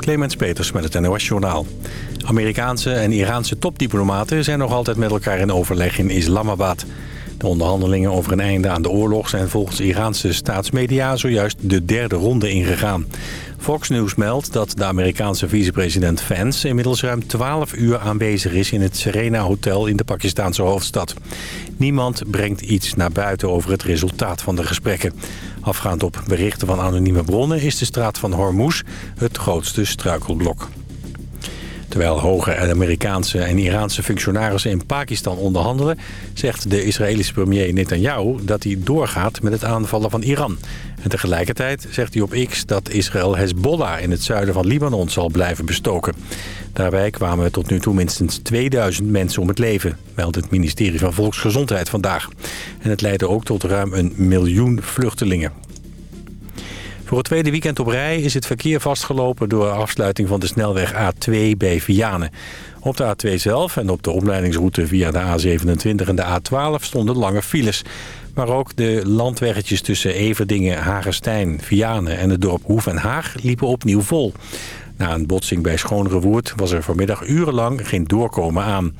Clemens Peters met het NOS Journaal. Amerikaanse en Iraanse topdiplomaten zijn nog altijd met elkaar in overleg in Islamabad. De onderhandelingen over een einde aan de oorlog zijn volgens Iraanse staatsmedia zojuist de derde ronde ingegaan. Fox News meldt dat de Amerikaanse vicepresident Vance inmiddels ruim 12 uur aanwezig is in het Serena Hotel in de Pakistanse hoofdstad. Niemand brengt iets naar buiten over het resultaat van de gesprekken. Afgaand op berichten van anonieme bronnen is de straat van Hormuz het grootste struikelblok. Terwijl hoge Amerikaanse en Iraanse functionarissen in Pakistan onderhandelen... zegt de Israëlische premier Netanyahu dat hij doorgaat met het aanvallen van Iran. En tegelijkertijd zegt hij op X dat Israël Hezbollah in het zuiden van Libanon zal blijven bestoken. Daarbij kwamen tot nu toe minstens 2000 mensen om het leven, meldt het ministerie van Volksgezondheid vandaag. En het leidde ook tot ruim een miljoen vluchtelingen. Voor het tweede weekend op rij is het verkeer vastgelopen door afsluiting van de snelweg A2 bij Vianen. Op de A2 zelf en op de omleidingsroute via de A27 en de A12 stonden lange files. Maar ook de landweggetjes tussen Everdingen, Hagestein, Vianen en het dorp Hoef en Haag liepen opnieuw vol. Na een botsing bij Schoonrewoerd was er vanmiddag urenlang geen doorkomen aan.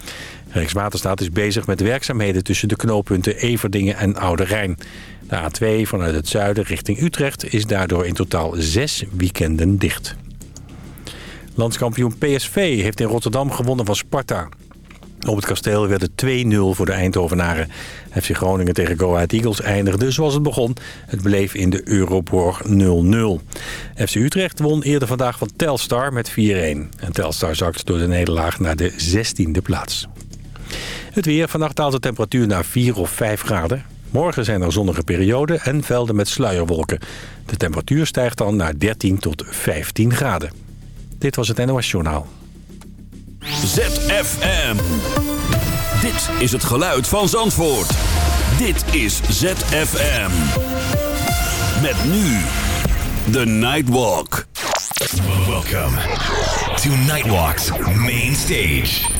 Rijkswaterstaat is bezig met werkzaamheden tussen de knooppunten Everdingen en Oude Rijn. De A2 vanuit het zuiden richting Utrecht is daardoor in totaal zes weekenden dicht. Landskampioen PSV heeft in Rotterdam gewonnen van Sparta. Op het kasteel werd het 2-0 voor de Eindhovenaren. FC Groningen tegen Go Ahead Eagles eindigde zoals het begon. Het bleef in de Euroborg 0-0. FC Utrecht won eerder vandaag van Telstar met 4-1. En Telstar zakt door de nederlaag naar de 16e plaats. Het weer. Vannacht daalt de temperatuur naar 4 of 5 graden. Morgen zijn er zonnige perioden en velden met sluierwolken. De temperatuur stijgt dan naar 13 tot 15 graden. Dit was het NOS Journaal. ZFM. Dit is het geluid van Zandvoort. Dit is ZFM. Met nu The Nightwalk. Welcome to Nightwalk's main stage.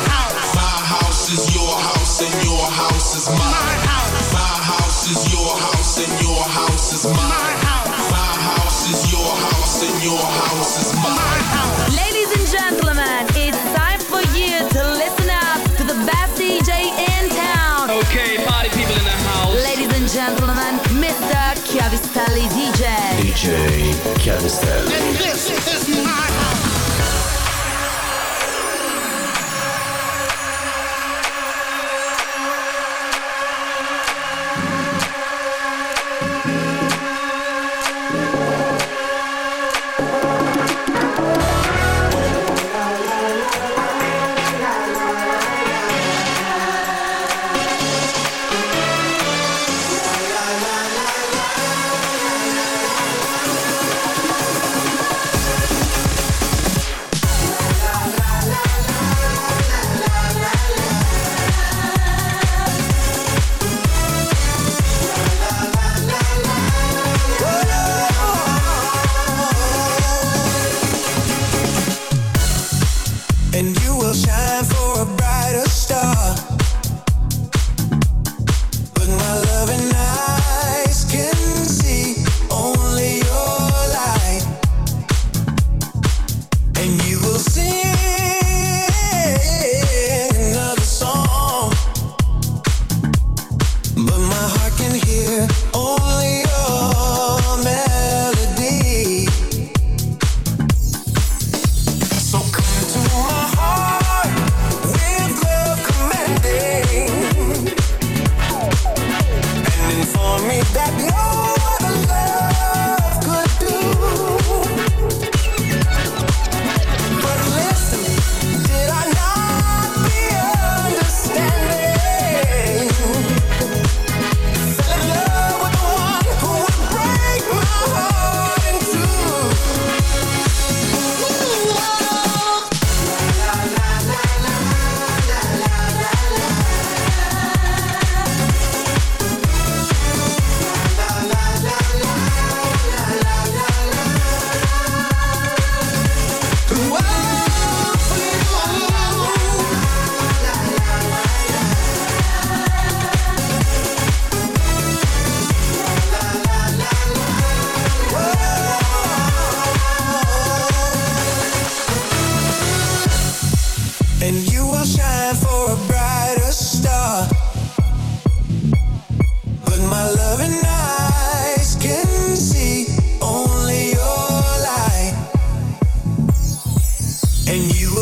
DJ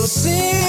você.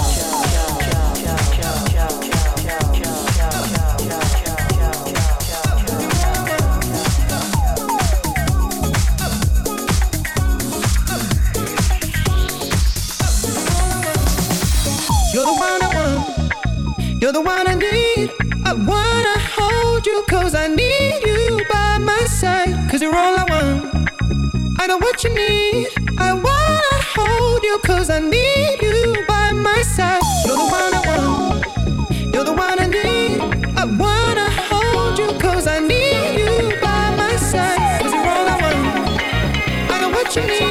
I need. I wanna hold you cause I need you by my side. Cause you're all I want. I know what you need. I wanna hold you cause I need you by my side. You're the one I want. You're the one I need. I wanna hold you cause I need you by my side. Cause you're all I want. I know what you need.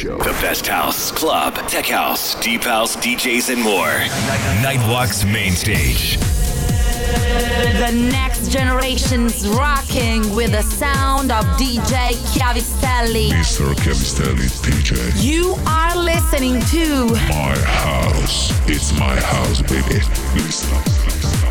Show. The best house, club, tech house, deep house, DJs, and more. Nightwalk's main stage. The next generation's rocking with the sound of DJ Chiavistelli. Mr. Chiavistelli, DJ. You are listening to My House. It's my house, baby. Listen.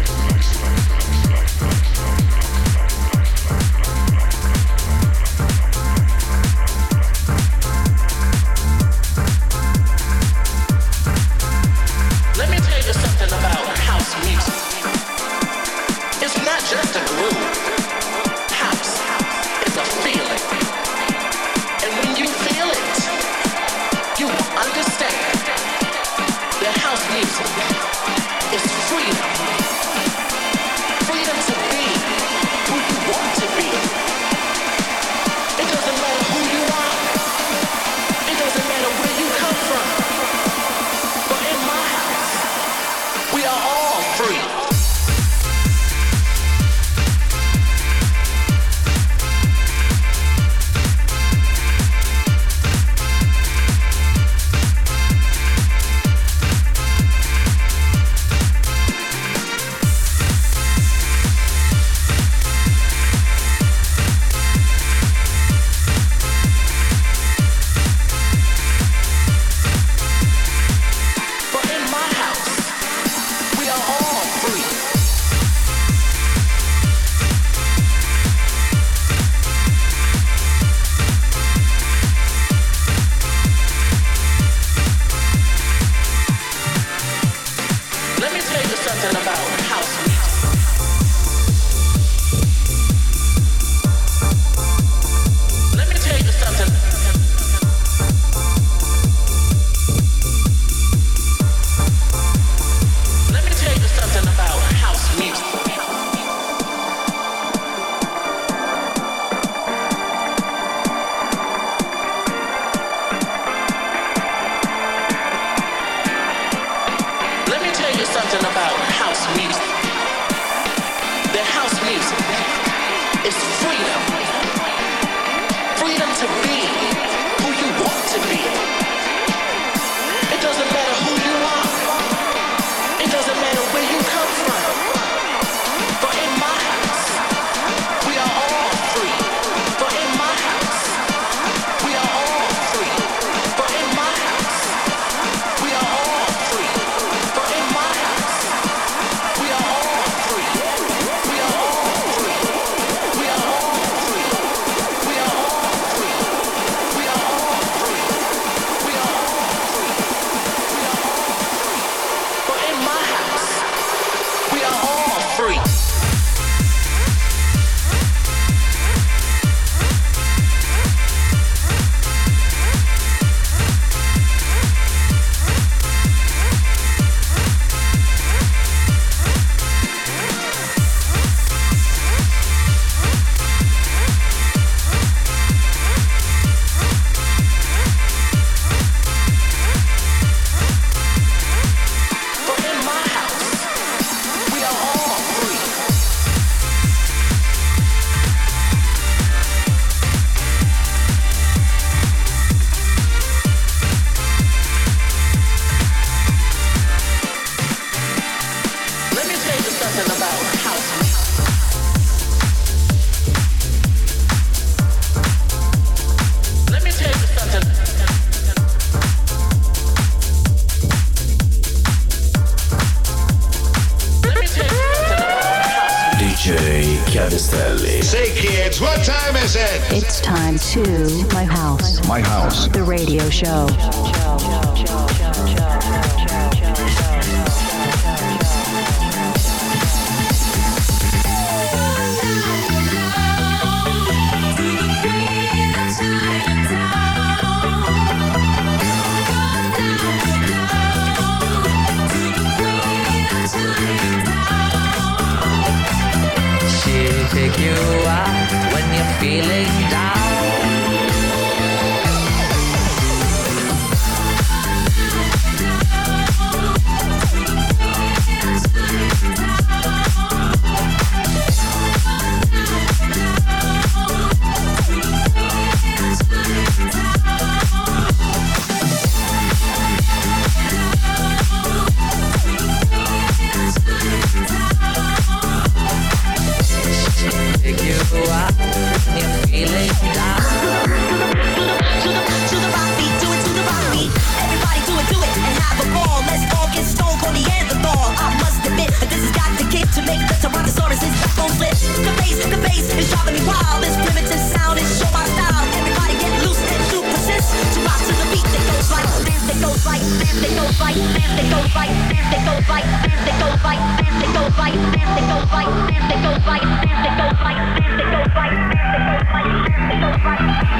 show.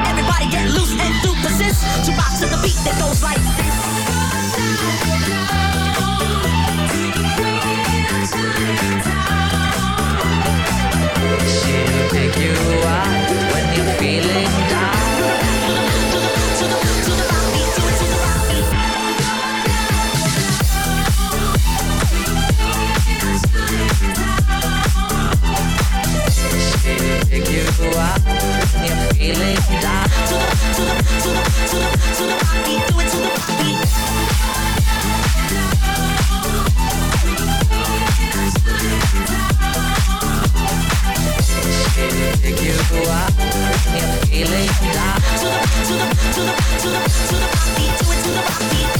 Everybody get loose and do persist to rock to the beat that goes like this. feeling die To the, to the, to the, to the, to the Do it to the beat you. To the, to the, to the, to the, to the Do it to the beat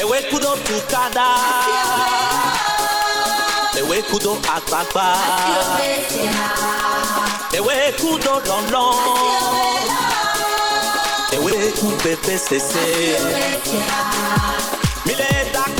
Ewe kudo tukada. Ewe kudo lọ́nlọ́. Ewe ku pepe sese. Mile dakẹ́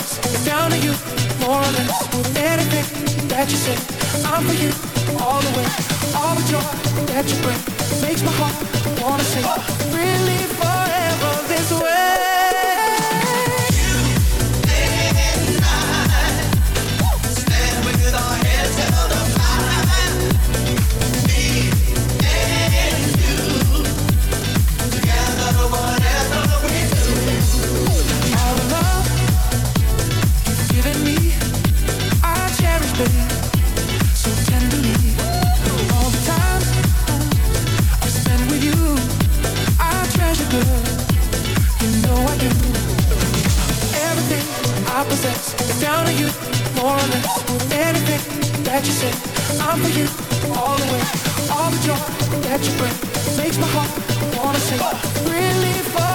less. It's down to you, more than. Anything that you say, I'm for you, all the way. All the joy that you bring makes my heart wanna sing. Really. wanna. Anything that you say, I'm for you all the way. All the joy that you bring makes my heart wanna sing. Really fun.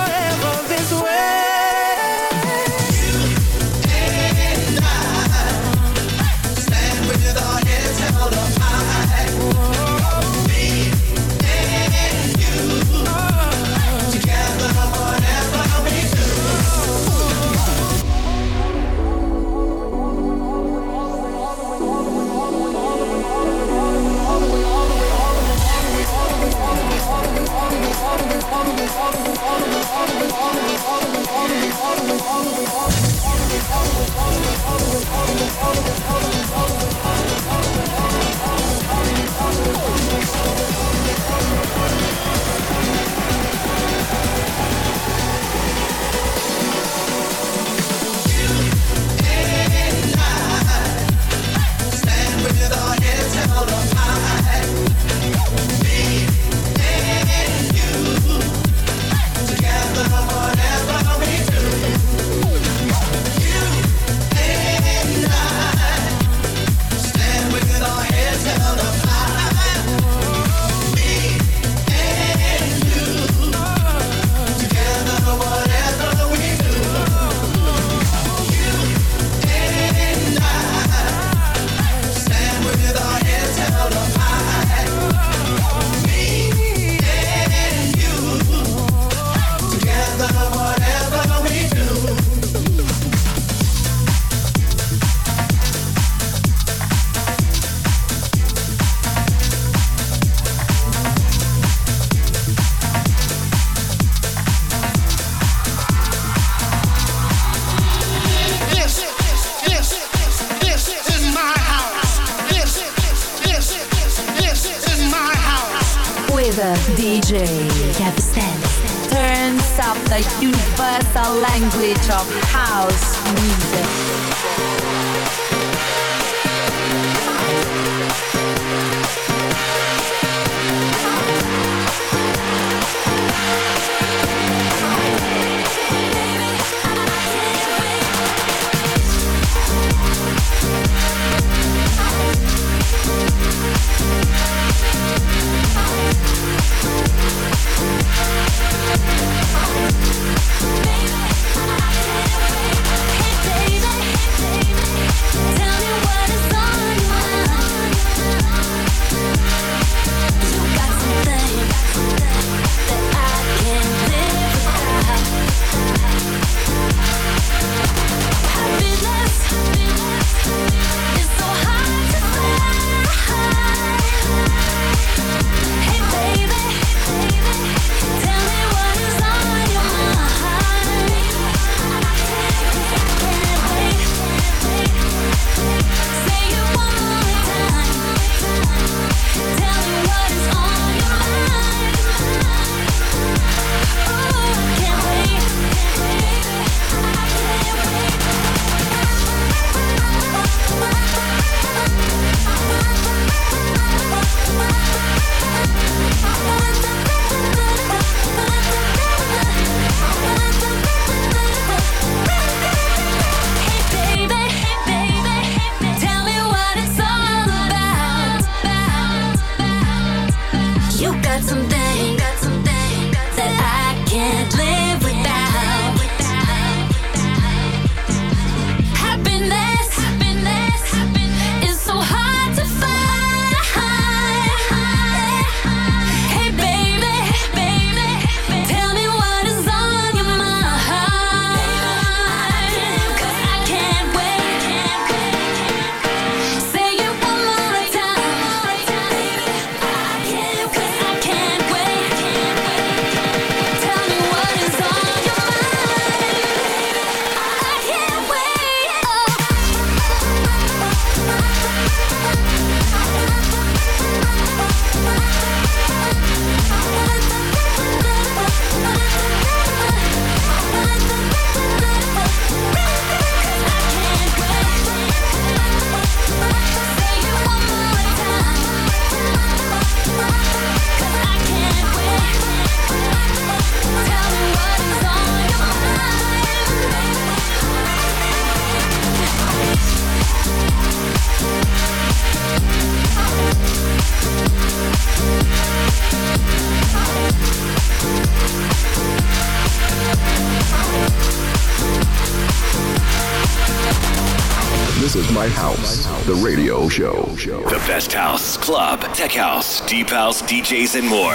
Show. The best house, club, tech house, deep house, DJs, and more.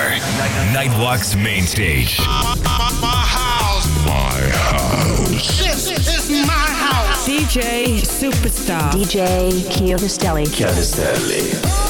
Nightwalk's main stage. My house. My house. This is my house. DJ Superstar. DJ Chiodostelli. Chiavistelli.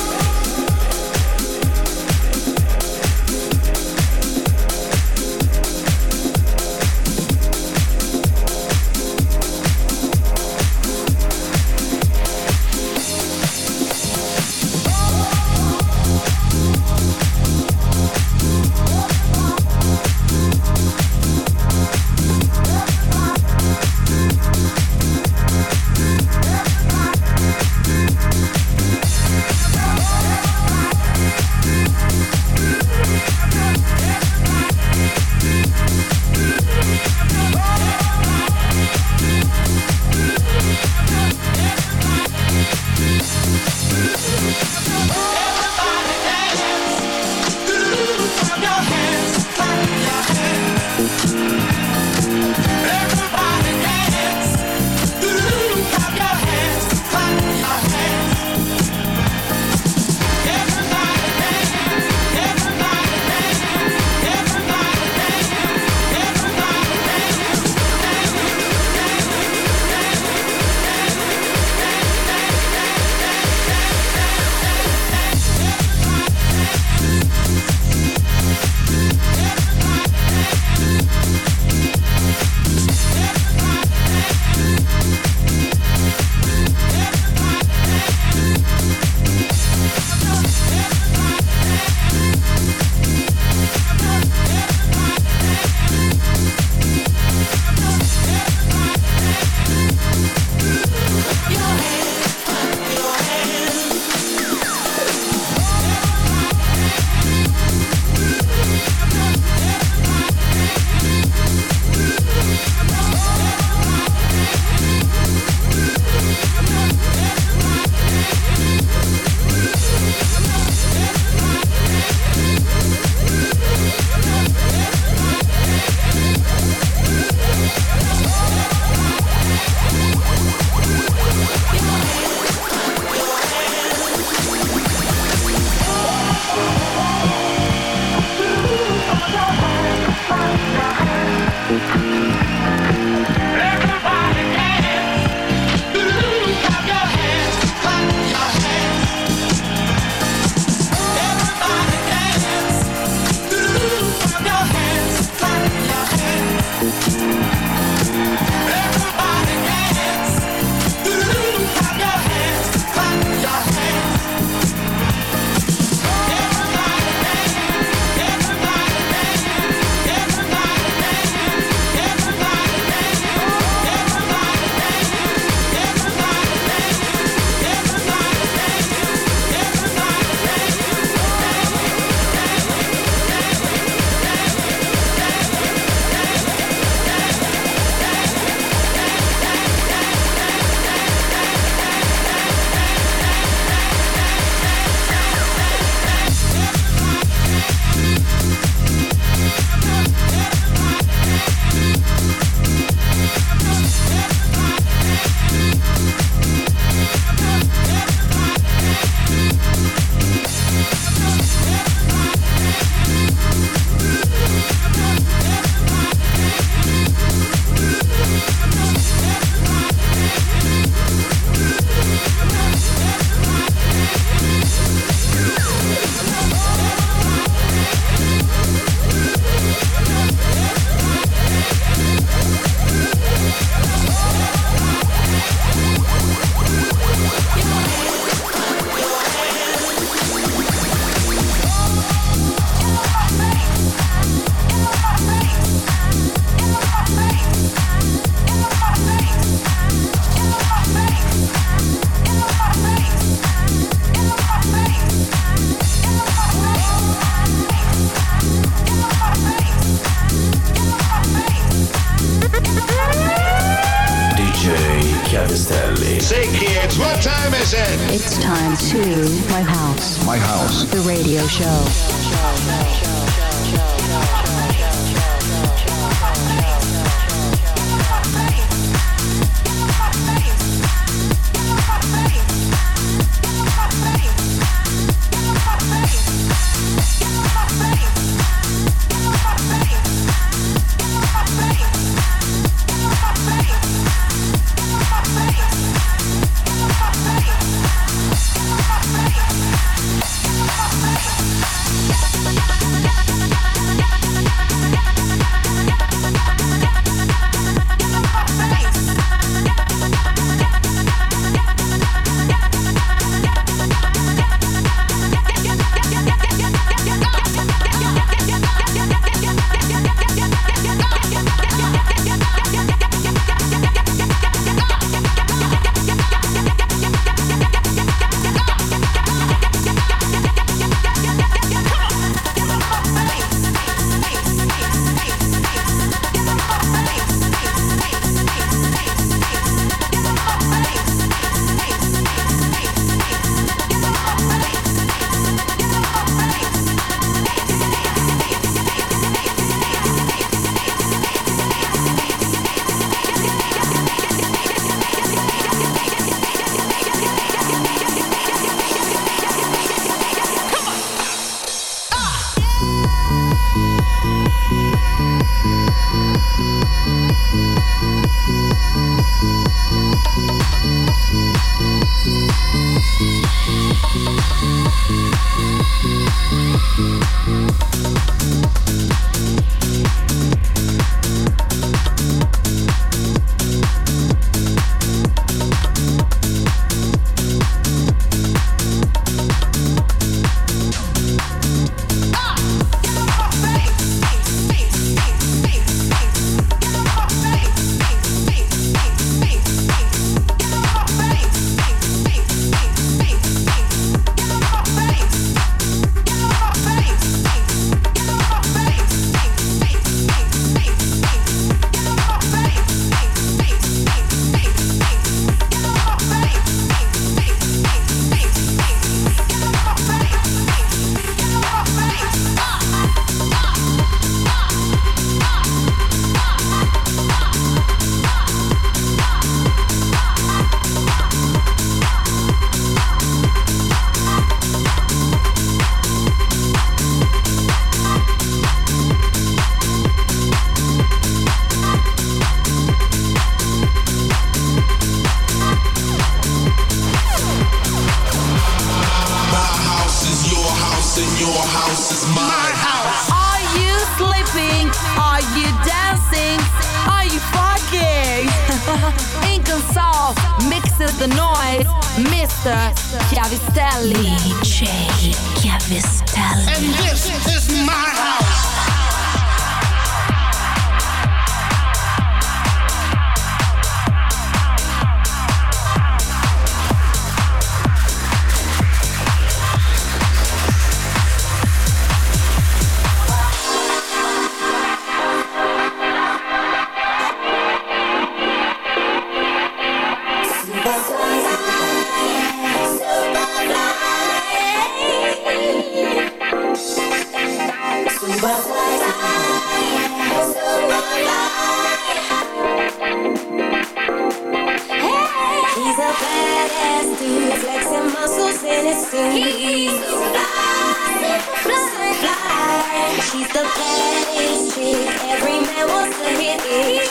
She's the baddest. Every man wants to hit fly.